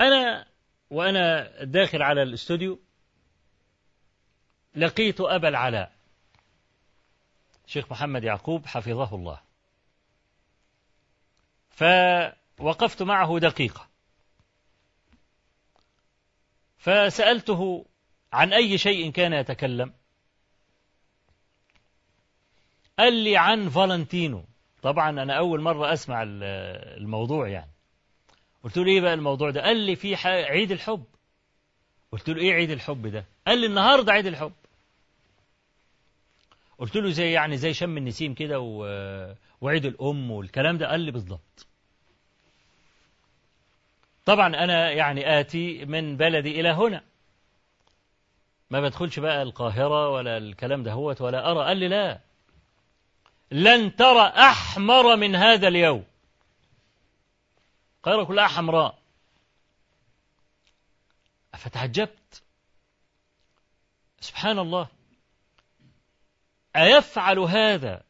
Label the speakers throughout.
Speaker 1: أنا وأنا داخل على الاستوديو لقيت أبا العلاء شيخ محمد يعقوب حفظه الله. فوقفت معه دقيقة. فسألته عن أي شيء كان يتكلم. قال لي عن فالنتينو. طبعا أنا أول مرة أسمع الموضوع يعني. قلت له إيه بقى الموضوع ده؟ قال لي في عيد الحب. قلت له إيه عيد الحب ده؟ قال لي النهاردة عيد الحب. قلت له زي يعني زي شم النسيم كده وعيد الأم والكلام ده. قال لي بالضبط. طبعا أنا يعني آتي من بلدي إلى هنا. ما بدخلش بقى القاهرة ولا الكلام ده هوت ولا أرى. قال لي لا. لن ترى أحمر من هذا اليوم. القاهرة كلها حمراء. فتعجبت سبحان الله أيفعل هذا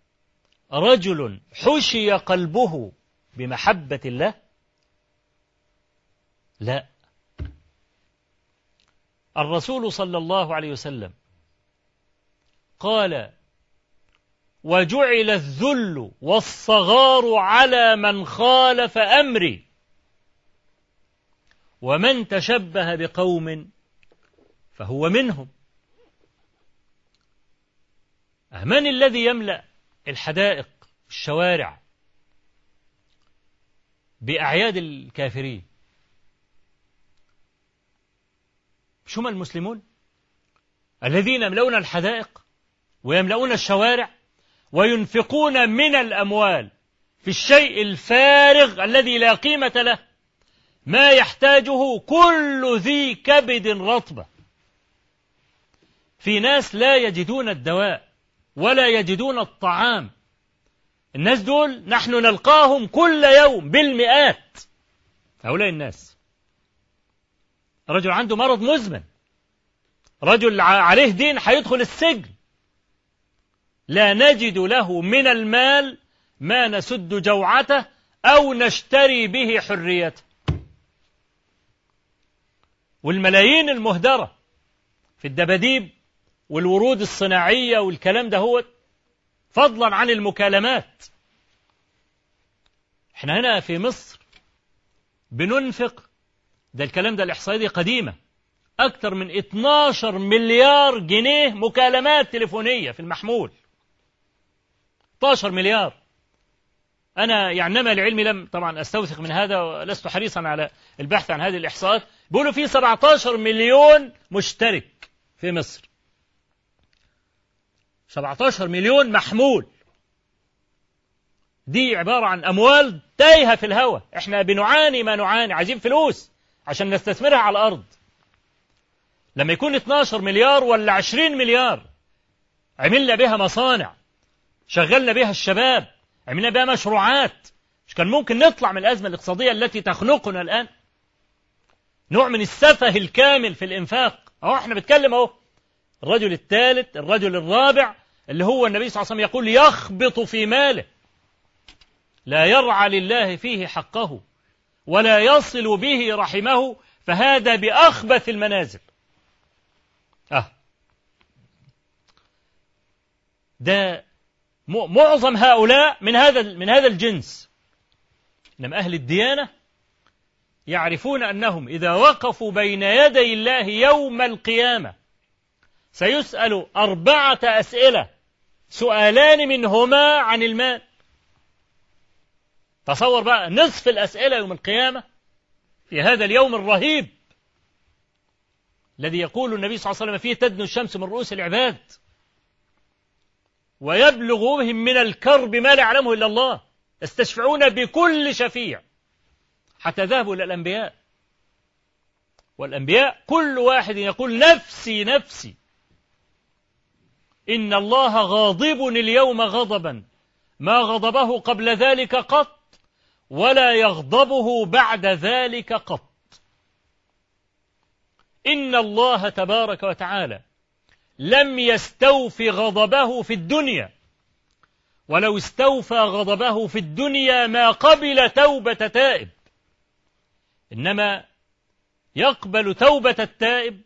Speaker 1: رجل حشي قلبه بمحبة الله؟ لا. الرسول صلى الله عليه وسلم قال وجعل الذل والصغار على من خالف أمري ومن تشبه بقوم فهو منهم. من الذي يملأ الحدائق الشوارع بأعياد الكافرين. مش هم المسلمون؟ الذين يملؤون الحدائق ويملؤون الشوارع وينفقون من الأموال في الشيء الفارغ الذي لا قيمة له. ما يحتاجه كل ذي كبد رطبة. في ناس لا يجدون الدواء ولا يجدون الطعام. الناس دول نحن نلقاهم كل يوم بالمئات. هؤلاء الناس. رجل عنده مرض مزمن. رجل عليه دين هيدخل السجن. لا نجد له من المال ما نسد جوعته أو نشتري به حريته. والملايين المهدرة في الدباديب والورود الصناعية والكلام ده هو فضلا عن المكالمات. إحنا هنا في مصر بننفق ده الكلام ده الإحصائية دي قديمة أكثر من 12 مليار جنيه مكالمات تليفونية في المحمول. 12 مليار. أنا يعني نما لعلمي لم طبعا أستوثق من هذا ولست حريصا على البحث عن هذه الإحصاءات. بيقولوا في 17 مليون مشترك في مصر. 17 مليون محمول. دي عبارة عن أموال تايهة في الهواء. إحنا بنعاني ما نعاني. عايزين فلوس عشان نستثمرها على الأرض. لما يكون 12 مليار ولا 20 مليار عملنا بها مصانع شغلنا بها الشباب عملنا بها مشروعات. مش كان ممكن نطلع من الأزمة الاقتصادية التي تخنقنا الآن؟ نوع من السفه الكامل في الإنفاق. أهو إحنا بنتكلم أهو. الرجل الثالث الرجل الرابع اللي هو النبي صلى الله عليه وسلم يقول يخبط في ماله. لا يرعى لله فيه حقه ولا يصل به رحمه فهذا بأخبث المنازل. أه. ده معظم هؤلاء من هذا من هذا الجنس. إنما أهل الديانة يعرفون أنهم إذا وقفوا بين يدي الله يوم القيامة سيسأل أربعة أسئلة سؤالان منهما عن المال. تصور بقى نصف الأسئلة يوم القيامة في هذا اليوم الرهيب الذي يقول النبي صلى الله عليه وسلم فيه تدنو الشمس من رؤوس العباد. ويبلغ بهم من الكرب ما لا يعلمه إلا الله. يستشفعون بكل شفيع. حتى ذهبوا إلى الأنبياء. والأنبياء كل واحد يقول نفسي نفسي. إن الله غاضب اليوم غضبا. ما غضبه قبل ذلك قط ولا يغضبه بعد ذلك قط. إن الله تبارك وتعالى لم يستوف غضبه في الدنيا. ولو استوفى غضبه في الدنيا ما قبل توبة تائب. إنما يقبل توبة التائب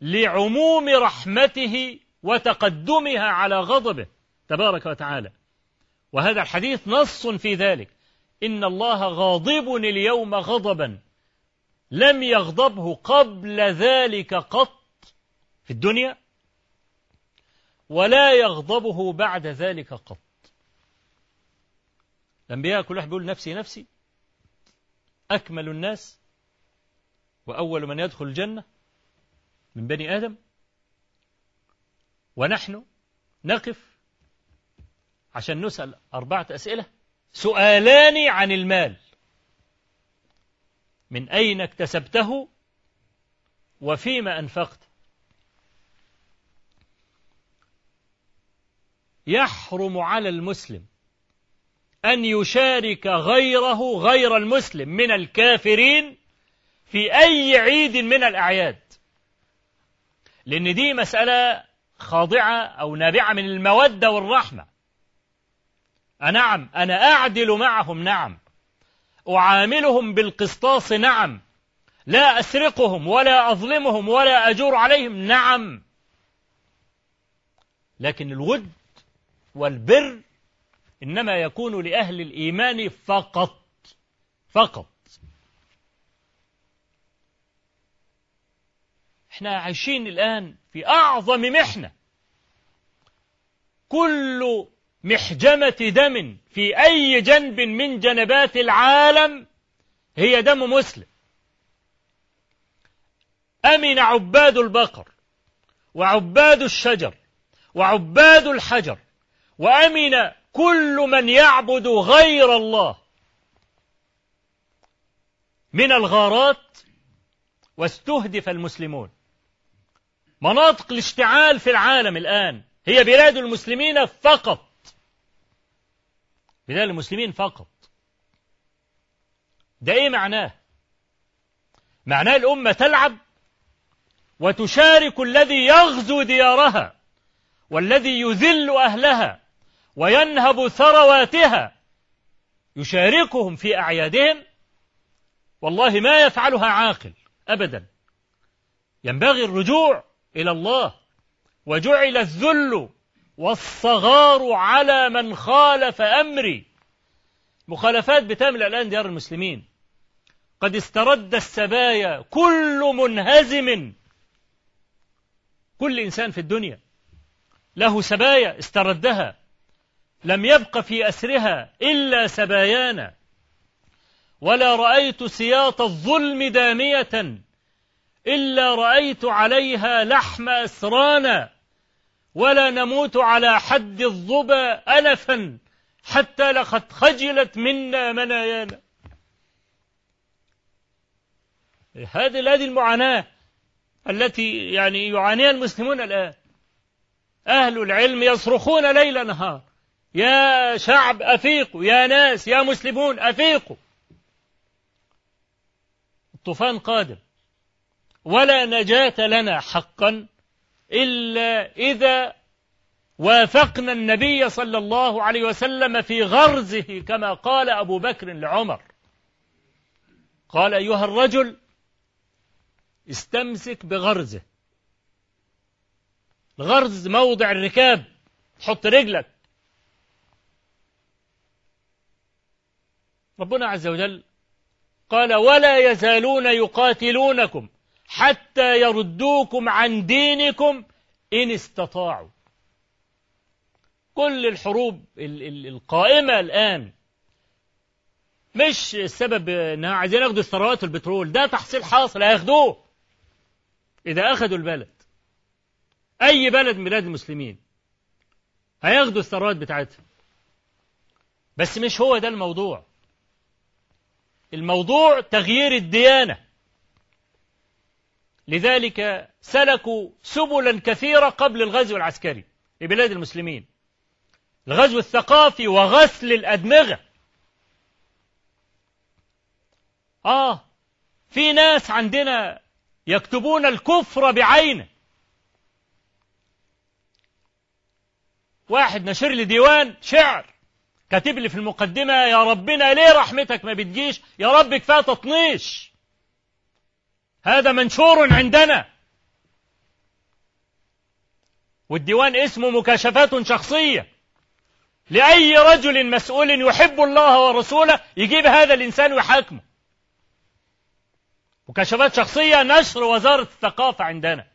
Speaker 1: لعموم رحمته وتقدمها على غضبه تبارك وتعالى. وهذا الحديث نص في ذلك. إن الله غاضب اليوم غضبا. لم يغضبه قبل ذلك قط. في الدنيا ولا يغضبه بعد ذلك قط. الأنبياء كل واحد بيقول نفسي نفسي أكمل الناس وأول من يدخل الجنة من بني آدم ونحن نقف عشان نسأل أربعة أسئلة سؤالان عن المال. من أين اكتسبته وفيما أنفقت؟ يحرم على المسلم أن يشارك غيره غير المسلم من الكافرين في أي عيد من الأعياد. لأن دي مسألة خاضعة أو نابعة من المودة والرحمة. أنعم أنا أعدل معهم نعم. أعاملهم بالقسطاس نعم. لا أسرقهم ولا أظلمهم ولا أجور عليهم نعم. لكن الود والبر إنما يكون لأهل الإيمان فقط فقط. إحنا عايشين الآن في أعظم محنة. كل محجمة دم في أي جنب من جنبات العالم هي دم مسلم. أمن عباد البقر وعباد الشجر وعباد الحجر وأمن كل من يعبد غير الله من الغارات واستهدف المسلمون. مناطق الاشتعال في العالم الآن هي بلاد المسلمين فقط. بلاد المسلمين فقط. ده إيه معناه. معناه الأمة تلعب وتشارك الذي يغزو ديارها والذي يذل أهلها. وينهب ثرواتها. يشاركهم في أعيادهم. والله ما يفعلها عاقل أبدا. ينبغي الرجوع إلى الله. وجعل الذل والصغار على من خالف أمري. مخالفات بتملأ الآن ديار المسلمين. قد استرد السبايا كل منهزم. كل إنسان في الدنيا له سبايا استردها. لم يبق في أسرها إلا سبايانا. ولا رأيت سياط الظلم دامية إلا رأيت عليها لحم أسرانا. ولا نموت على حد الظبا ألفا حتى لقد خجلت منا منايانا. هذه هذه المعاناة التي يعني يعانيها المسلمون الآن. أهل العلم يصرخون ليل نهار. يا شعب أفيقوا. يا ناس يا مسلمون أفيقوا. الطوفان قادم. ولا نجاة لنا حقا إلا إذا وافقنا النبي صلى الله عليه وسلم في غرزه كما قال أبو بكر لعمر. قال أيها الرجل استمسك بغرزه. الغرز موضع الركاب. تحط رجلك. ربنا عز وجل قال ولا يزالون يقاتلونكم حتى يردوكم عن دينكم إن استطاعوا. كل الحروب القائمة الآن مش السبب إنها عايزين ياخدوا الثروات والبترول. ده تحصيل حاصل هياخدوه. إذا أخذوا البلد أي بلد من بلاد المسلمين هياخدوا الثروات بتاعتها بس مش هو ده الموضوع. الموضوع تغيير الديانة. لذلك سلكوا سبلا كثيرة قبل الغزو العسكري لبلاد المسلمين. الغزو الثقافي وغسل الأدمغة. آه في ناس عندنا يكتبون الكفر بعينه. واحد نشر لي ديوان شعر. كاتب لي في المقدمة يا ربنا ليه رحمتك ما بتجيش؟ يا رب كفاية تطنيش. هذا منشور عندنا. والديوان اسمه مكاشفات شخصية. لأي رجل مسؤول يحب الله ورسوله يجيب هذا الإنسان ويحاكمه. مكاشفات شخصية نشر وزارة الثقافة عندنا.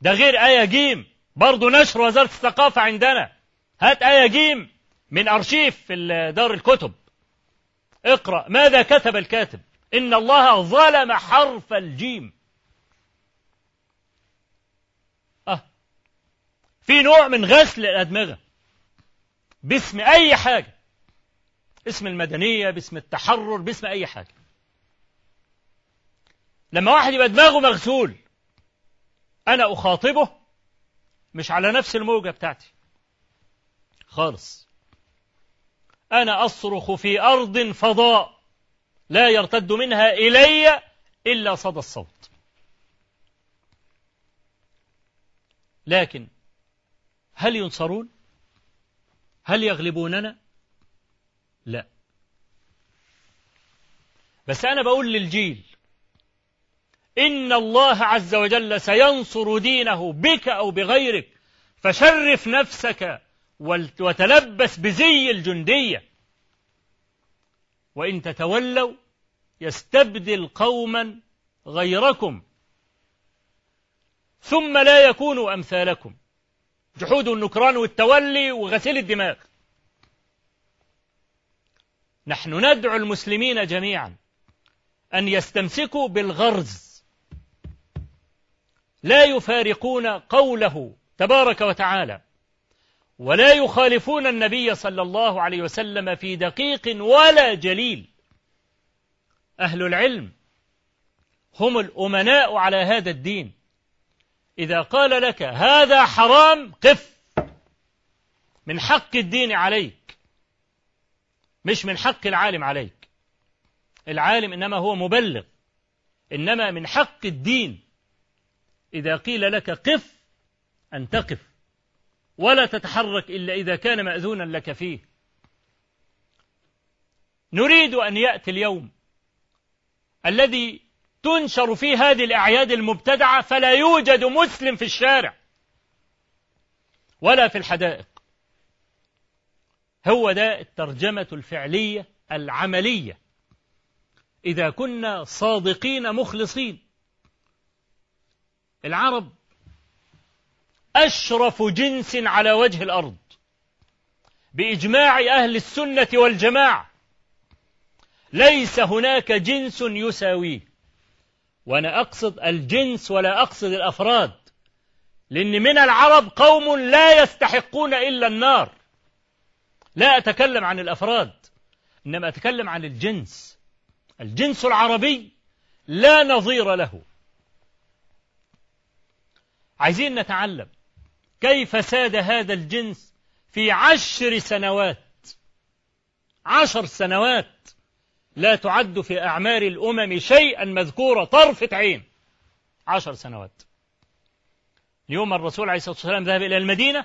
Speaker 1: ده غير آية جيم برضه نشر وزارة الثقافة عندنا. هات آية جيم من أرشيف في دار الكتب. اقرأ ماذا كتب الكاتب. إن الله ظلم حرف الجيم. أه. في نوع من غسل الأدمغة. باسم أي حاجة. اسم المدنية باسم التحرر باسم أي حاجة. لما واحد يبقى دماغه مغسول أنا أخاطبه مش على نفس الموجة بتاعتي. خالص. أنا أصرخ في أرض فضاء لا يرتد منها إلي إلا صدى الصوت. لكن هل ينصرون؟ هل يغلبوننا؟ لا. بس أنا بقول للجيل إن الله عز وجل سينصر دينه بك أو بغيرك فشرف نفسك وتلبس بزي الجندية. وإن تتولوا يستبدل قوما غيركم ثم لا يكونوا أمثالكم. جحود النكران والتولي وغسيل الدماغ. نحن ندعو المسلمين جميعا أن يستمسكوا بالغرز. لا يفارقون قوله تبارك وتعالى ولا يخالفون النبي صلى الله عليه وسلم في دقيق ولا جليل. أهل العلم هم الأمناء على هذا الدين. إذا قال لك هذا حرام قف. من حق الدين عليك. مش من حق العالم عليك. العالم إنما هو مبلغ. إنما من حق الدين. إذا قيل لك قف أن تقف. ولا تتحرك إلا إذا كان مأذونا لك فيه. نريد أن يأتي اليوم الذي تنشر فيه هذه الأعياد المبتدعة فلا يوجد مسلم في الشارع ولا في الحدائق. هو ده الترجمة الفعلية العملية. إذا كنا صادقين مخلصين. العرب أشرف جنس على وجه الأرض بإجماع أهل السنة والجماعة. ليس هناك جنس يساويه وأنا أقصد الجنس ولا أقصد الأفراد. لأن من العرب قوم لا يستحقون إلا النار. لا أتكلم عن الأفراد إنما أتكلم عن الجنس. الجنس العربي لا نظير له. عايزين نتعلم. كيف ساد هذا الجنس في عشر سنوات؟ عشر سنوات لا تعد في أعمار الأمم شيئا مذكورا طرفة عين. عشر سنوات. اليوم الرسول عليه الصلاة والسلام ذهب إلى المدينة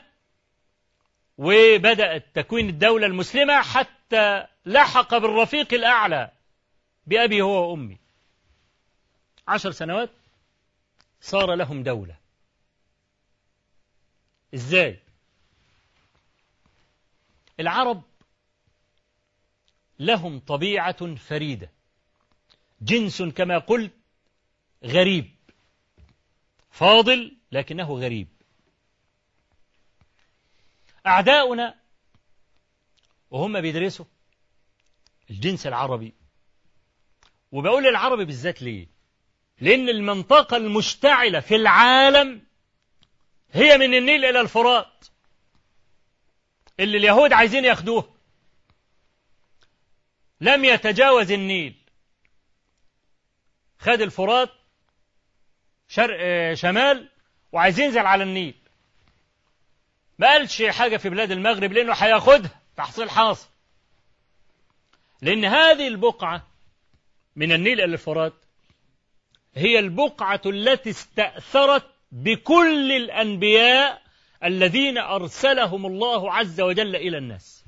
Speaker 1: وبدأت تكوين الدولة المسلمة حتى لحق بالرفيق الأعلى بأبي هو وأمي عشر سنوات صار لهم دولة. إزاي؟ العرب لهم طبيعة فريدة. جنس كما قلت غريب. فاضل لكنه غريب. أعداؤنا وهم بيدرسوا الجنس العربي. وبقول العربي بالذات ليه؟ لأن المنطقة المشتعلة في العالم هي من النيل إلى الفرات. اللي اليهود عايزين ياخدوه. لم يتجاوز النيل. خد الفرات شرق شمال وعايز ينزل على النيل. ما قالش حاجة في بلاد المغرب لأنه هياخدها. تحصيل حاصل. لأن هذه البقعة من النيل إلى الفرات هي البقعة التي استأثرت بكل الأنبياء الذين أرسلهم الله عز وجل إلى الناس.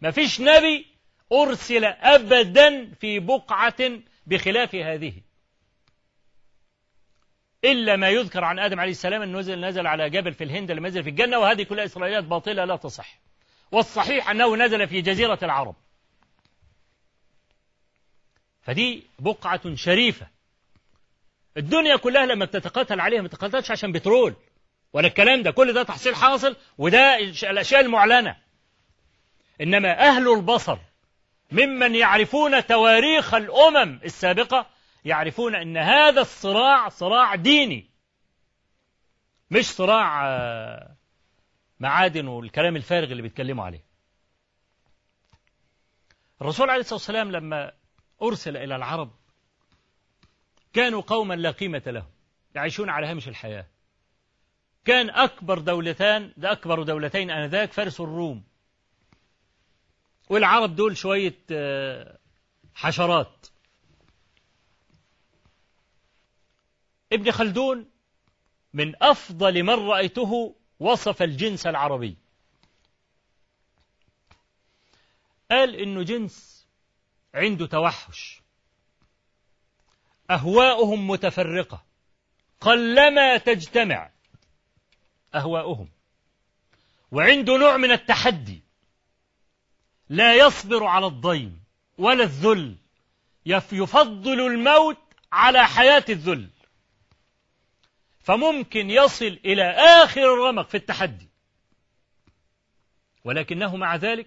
Speaker 1: ما فيش نبي أرسل أبدا في بقعة بخلاف هذه. إلا ما يذكر عن آدم عليه السلام أنه نزل, نزل على جبل في الهند لم ينزل في الجنة وهذه كلها إسرائيليات باطلة لا تصح. والصحيح أنه نزل في جزيرة العرب. فدي بقعة شريفة. الدنيا كلها لما بتتقاتل عليها ما بتتقاتلش عشان بترول. ولا الكلام ده. كل ده تحصيل حاصل وده الأشياء المعلنة. إنما أهل البصر ممن يعرفون تواريخ الأمم السابقة يعرفون أن هذا الصراع صراع ديني. مش صراع آه، معادن والكلام الفارغ اللي بيتكلموا عليه. الرسول عليه الصلاة والسلام لما أرسل إلى العرب كانوا قوما لا قيمة لهم يعيشون على هامش الحياة. كان أكبر دولتان ده أكبر دولتين آنذاك فارس الروم والعرب دول شوية آه، حشرات. ابن خلدون من أفضل من رأيته وصف الجنس العربي. قال إنه جنس عنده توحش. أهواؤهم متفرقة. قلما تجتمع أهواؤهم. وعنده نوع من التحدي. لا يصبر على الضيم ولا الذل. يفضل الموت على حياة الذل. فممكن يصل إلى آخر الرمق في التحدي. ولكنه مع ذلك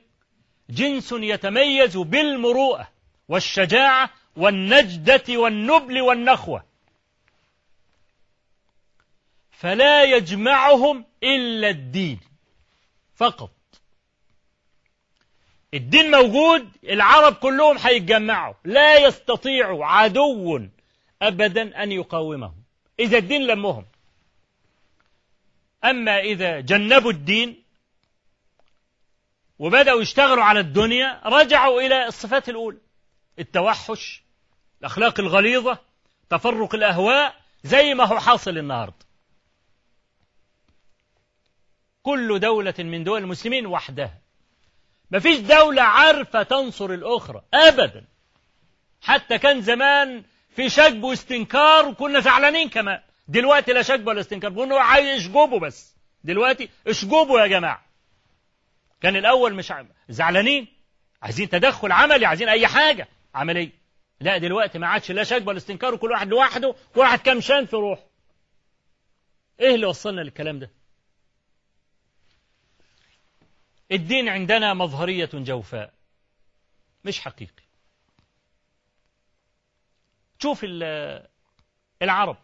Speaker 1: جنس يتميز بالمروءة والشجاعة والنجدة والنبل والنخوة. فلا يجمعهم إلا الدين فقط. الدين موجود العرب كلهم هيتجمعوا. لا يستطيع عدو أبدا أن يقاومهم. إذا الدين لمهم. أما إذا جنبوا الدين وبدأوا يشتغلوا على الدنيا رجعوا إلى الصفات الأولى. التوحش الأخلاق الغليظة تفرق الأهواء زي ما هو حاصل النهارده. كل دولة من دول المسلمين وحدها. مفيش دولة عارفة تنصر الأخرى أبدا. حتى كان زمان في شجب واستنكار وكنا زعلانين كمان. دلوقتي لا شجب ولا استنكار بيقولوا عايز اشجبوا بس. دلوقتي اشجبوا يا جماعة. كان الأول مش زعلانين عايزين تدخل عملي عايزين أي حاجة. عملية. لا دلوقتي ما عادش لا شجب ولا استنكار وكل واحد لوحده كل واحد كمشان في روحه. إيه اللي وصلنا للكلام ده؟ الدين عندنا مظهرية جوفاء مش حقيقي. تشوف العرب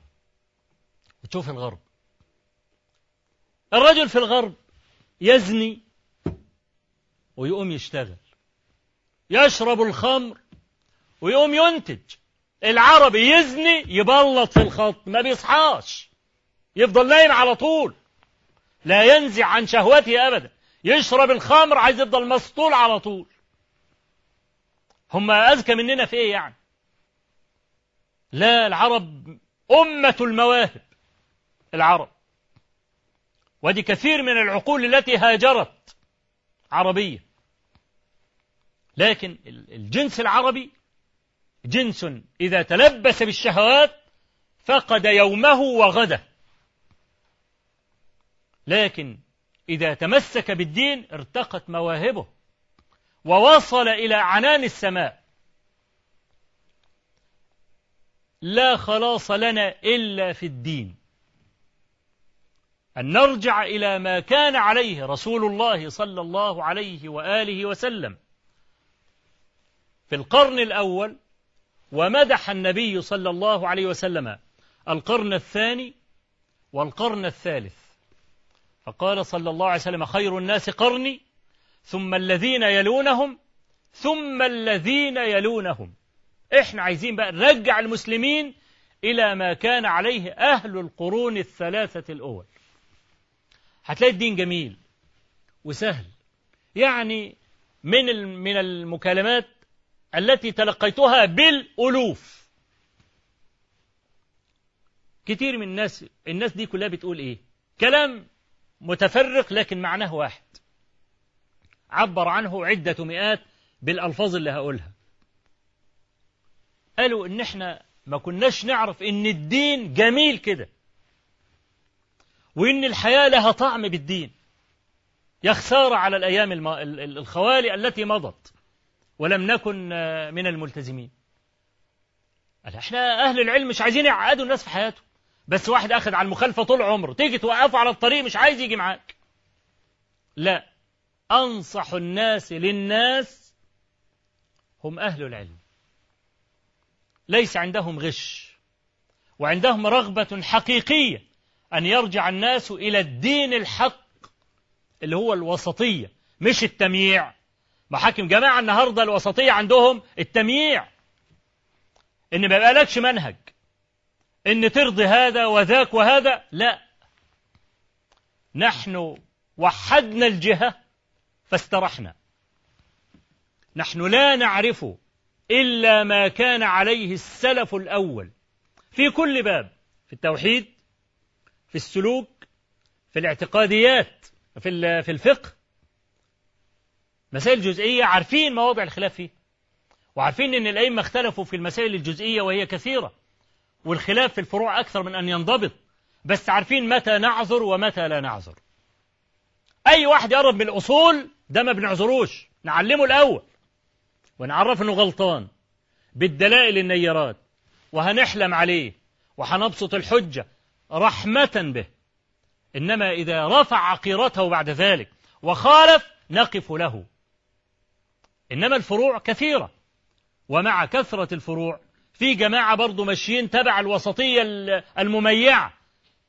Speaker 1: وتشوف الغرب. الرجل في الغرب يزني ويقوم يشتغل. يشرب الخمر ويقوم ينتج. العربي يزني يبلط في الخط ما بيصحاش. يفضل نايم على طول. لا ينزع عن شهوته أبدا. يشرب الخمر عايز يفضل مسطول على طول. هم أذكى مننا في إيه يعني؟ لا العرب أمة المواهب العرب. ودي كثير من العقول التي هاجرت عربية لكن الجنس العربي جنس. إذا تلبس بالشهوات فقد يومه وغده. لكن إذا تمسك بالدين ارتقت مواهبه ووصل إلى عنان السماء. لا خلاص لنا إلا في الدين. أن نرجع إلى ما كان عليه رسول الله صلى الله عليه وآله وسلم. في القرن الأول ومدح النبي صلى الله عليه وسلم القرن الثاني والقرن الثالث. فقال صلى الله عليه وسلم خير الناس قرني ثم الذين يلونهم ثم الذين يلونهم. إحنا عايزين بقى نرجع المسلمين إلى ما كان عليه أهل القرون الثلاثة الأول. هتلاقي الدين جميل وسهل. يعني من من المكالمات التي تلقيتها بالألوف. كتير من الناس الناس دي كلها بتقول إيه؟ كلام متفرق لكن معناه واحد. عبر عنه عدة مئات بالألفاظ اللي هقولها. قالوا إن إحنا ما كناش نعرف إن الدين جميل كده. وإن الحياة لها طعم بالدين. يا خسارة على الأيام. الخوالي التي مضت. ولم نكن من الملتزمين. إحنا أهل العلم مش عايزين يعقدوا الناس في حياته بس واحد أخذ على المخالفة طول عمره تيجي توقفه على الطريق مش عايز يجي معاك. لا أنصح الناس للناس هم أهل العلم. ليس عندهم غش وعندهم رغبة حقيقية أن يرجع الناس إلى الدين الحق اللي هو الوسطية مش التمييع. محاكم جماعة النهاردة الوسطية عندهم التمييع. إن ما يبقالكش منهج. إن ترضي هذا وذاك وهذا. لا. نحن وحدنا الجهة فاسترحنا. نحن لا نعرف إلا ما كان عليه السلف الأول. في كل باب. في التوحيد في السلوك في الاعتقاديات في في الفقه مسائل جزئية عارفين مواضع الخلاف فيه وعارفين أن الأئمة اختلفوا في المسائل الجزئية وهي كثيرة والخلاف في الفروع أكثر من أن ينضبط بس عارفين متى نعذر ومتى لا نعذر. أي واحد يقرب من الأصول ده ما بنعذروش نعلمه الأول ونعرف أنه غلطان بالدلائل النيرات وهنحلم عليه وهنبسط الحجة رحمة به. إنما إذا رفع عقيرته بعد ذلك وخالف نقف له. إنما الفروع كثيرة. ومع كثرة الفروع في جماعة برضو ماشيين تبع الوسطية المميعة.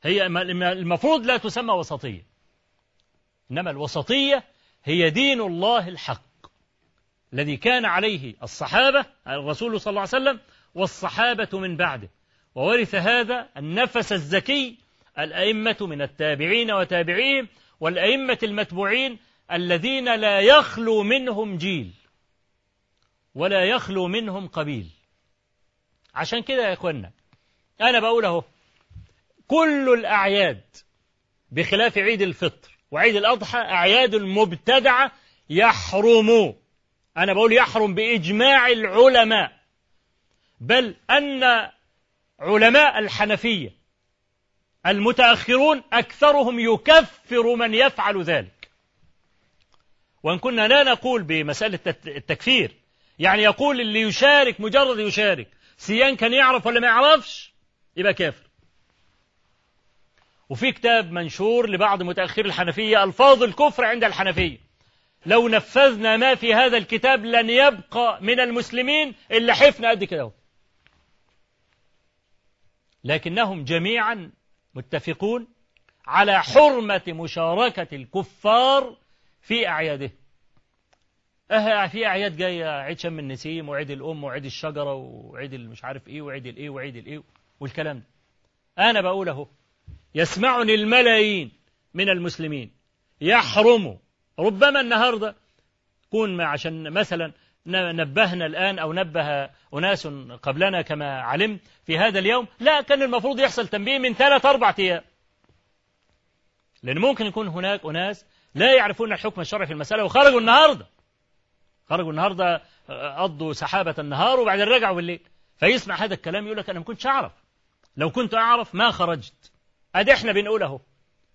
Speaker 1: هي المفروض لا تسمى وسطية. إنما الوسطية هي دين الله الحق الذي كان عليه الصحابة الرسول صلى الله عليه وسلم والصحابة من بعده. وورث هذا النفس الزكي الأئمة من التابعين وتابعيهم والأئمة المتبوعين الذين لا يخلو منهم جيل. ولا يخلو منهم قبيل. عشان كده يا إخوانا أنا بقول أهو كل الأعياد بخلاف عيد الفطر وعيد الأضحى أعياد المبتدعة يحرم. أنا بقول يحرم بإجماع العلماء بل أن علماء الحنفية المتأخرون أكثرهم يكفر من يفعل ذلك. وإن كنا لا نقول بمسألة التكفير يعني يقول اللي يشارك مجرد يشارك. سيان كان يعرف ولا ما يعرفش؟ يبقى كافر. وفي كتاب منشور لبعض متأخر الحنفية ألفاظ الكفر عند الحنفية. لو نفذنا ما في هذا الكتاب لن يبقى من المسلمين إلا حفنا قد كده. لكنهم جميعا متفقون على حرمة مشاركة الكفار في أعياده. آه في أعياد جاية عيد شم النسيم وعيد الأم وعيد الشجرة وعيد مش عارف إيه وعيد الإيه وعيد الإيه والكلام ده. أنا بقول أهو يسمعني الملايين من المسلمين. يحرم ربما النهاردة كون ما عشان مثلا نبهنا الآن أو نبه أناس قبلنا كما علمت في هذا اليوم لا كان المفروض يحصل تنبيه من ثلاث أربع أيام. لأن ممكن يكون هناك أناس لا يعرفون الحكم الشرعي في المسألة وخرجوا النهاردة. خرجوا النهاردة قضوا سحابة النهار وبعدين رجعوا بالليل. فيسمع هذا الكلام يقول لك أنا ما كنتش أعرف. لو كنت أعرف ما خرجت. أدي إحنا بنقول أهو.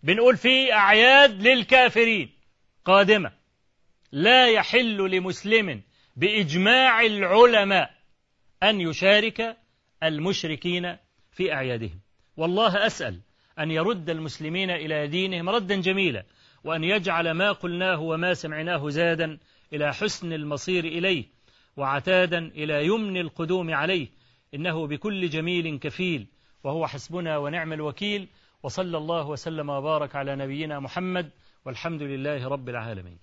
Speaker 1: بنقول في أعياد للكافرين. قادمة. لا يحل لمسلم بإجماع العلماء أن يشارك المشركين في أعيادهم. والله أسأل أن يرد المسلمين إلى دينهم ردا جميلا وأن يجعل ما قلناه وما سمعناه زادا إلى حسن المصير إليه وعتادا إلى يمن القدوم عليه إنه بكل جميل كفيل وهو حسبنا ونعم الوكيل وصلى الله وسلم وبارك على نبينا محمد والحمد لله رب العالمين.